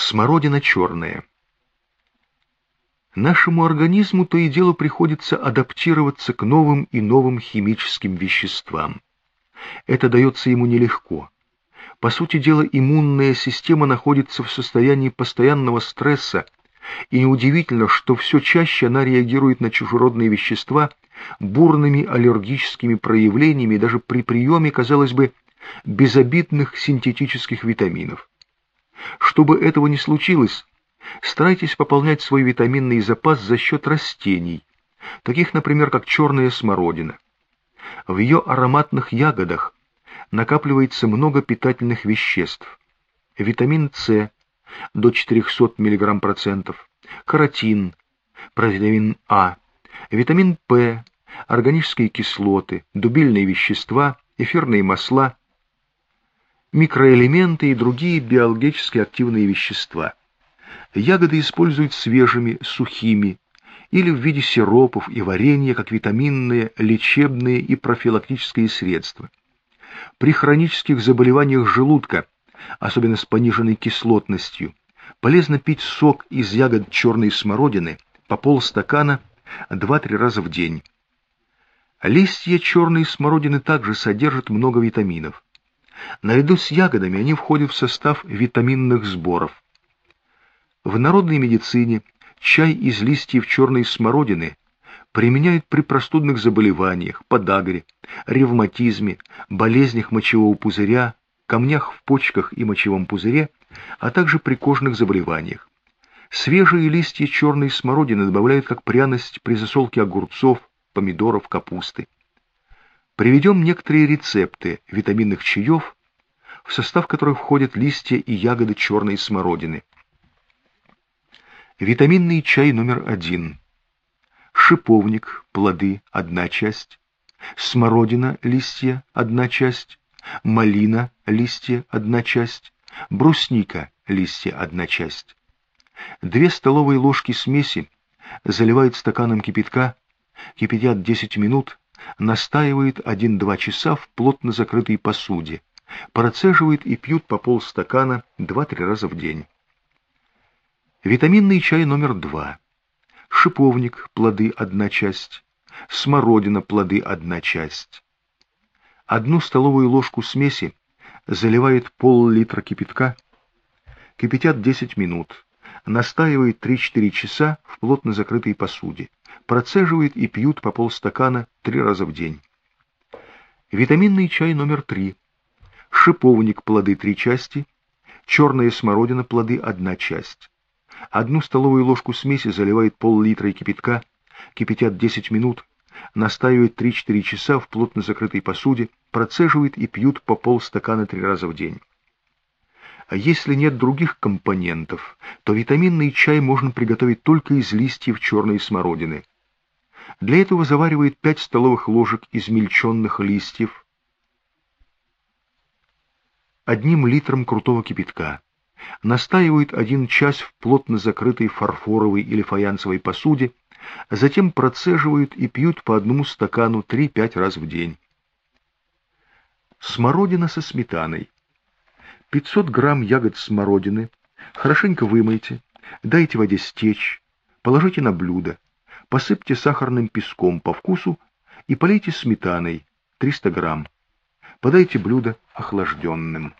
Смородина черная. Нашему организму то и дело приходится адаптироваться к новым и новым химическим веществам. Это дается ему нелегко. По сути дела, иммунная система находится в состоянии постоянного стресса, и неудивительно, что все чаще она реагирует на чужеродные вещества бурными аллергическими проявлениями даже при приеме, казалось бы, безобидных синтетических витаминов. Чтобы этого не случилось, старайтесь пополнять свой витаминный запас за счет растений, таких, например, как черная смородина. В ее ароматных ягодах накапливается много питательных веществ. Витамин С до 400 мг процентов, каротин, провитамин А, витамин П, органические кислоты, дубильные вещества, эфирные масла, микроэлементы и другие биологически активные вещества. Ягоды используют свежими, сухими или в виде сиропов и варенья как витаминные, лечебные и профилактические средства. При хронических заболеваниях желудка, особенно с пониженной кислотностью, полезно пить сок из ягод черной смородины по полстакана 2-3 раза в день. Листья черной смородины также содержат много витаминов. Наряду с ягодами они входят в состав витаминных сборов. В народной медицине чай из листьев черной смородины применяют при простудных заболеваниях, подагре, ревматизме, болезнях мочевого пузыря, камнях в почках и мочевом пузыре, а также при кожных заболеваниях. Свежие листья черной смородины добавляют как пряность при засолке огурцов, помидоров, капусты. Приведем некоторые рецепты витаминных чаев, в состав которых входят листья и ягоды черной смородины. Витаминный чай номер один. Шиповник, плоды – одна часть. Смородина, листья – одна часть. Малина, листья – одна часть. Брусника, листья – одна часть. Две столовые ложки смеси заливают стаканом кипятка, кипятят 10 минут, настаивают 1-2 часа в плотно закрытой посуде, процеживают и пьют по полстакана 2-3 раза в день. Витаминный чай номер 2. Шиповник, плоды – одна часть. Смородина, плоды – одна часть. Одну столовую ложку смеси заливает пол-литра кипятка, кипятят 10 минут, настаивает 3-4 часа в плотно закрытой посуде процеживают и пьют по полстакана три раза в день. Витаминный чай номер три. Шиповник плоды три части, черная смородина плоды одна часть. Одну столовую ложку смеси заливают пол-литра кипятка, кипятят 10 минут, настаивают 3-4 часа в плотно закрытой посуде, процеживают и пьют по полстакана три раза в день. А если нет других компонентов, то витаминный чай можно приготовить только из листьев черной смородины. Для этого заваривает 5 столовых ложек измельченных листьев одним литром крутого кипятка. Настаивают один час в плотно закрытой фарфоровой или фаянсовой посуде, затем процеживают и пьют по одному стакану 3-5 раз в день. Смородина со сметаной. 500 грамм ягод смородины хорошенько вымойте, дайте воде стечь, положите на блюдо, посыпьте сахарным песком по вкусу и полейте сметаной 300 грамм. Подайте блюдо охлажденным.